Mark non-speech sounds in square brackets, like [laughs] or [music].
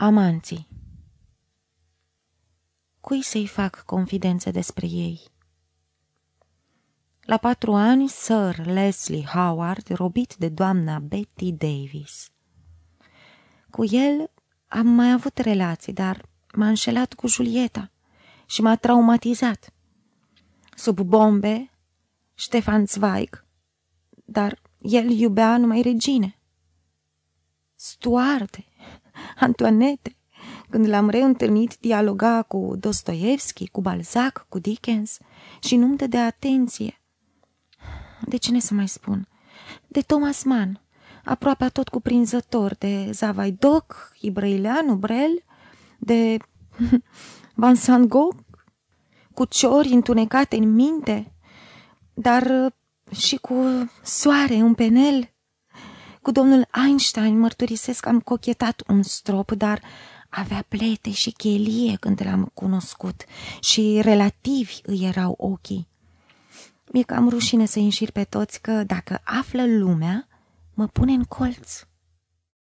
Amanții Cui să-i fac confidențe despre ei? La patru ani, Sir Leslie Howard, robit de doamna Betty Davis. Cu el am mai avut relații, dar m-a înșelat cu Julieta și m-a traumatizat. Sub bombe, Ștefan Zweig, dar el iubea numai regine. Stuarte, Antoanete. Când l-am reîntâlnit, dialoga cu Dostoevski, cu Balzac, cu Dickens și nu-mi dădea atenție. De cine să mai spun? De Thomas Mann, aproape tot cuprinzător, de Zavaidoc, Ibrăileanu, Brel, de [laughs] Vincent Gogh, cu ciori întunecate în minte, dar și cu soare în penel, cu domnul Einstein mărturisesc că am cochetat un strop, dar avea plete și chelie când l-am cunoscut și relativi îi erau ochii. Mi-e cam rușine să înșir pe toți că dacă află lumea, mă pune în colț.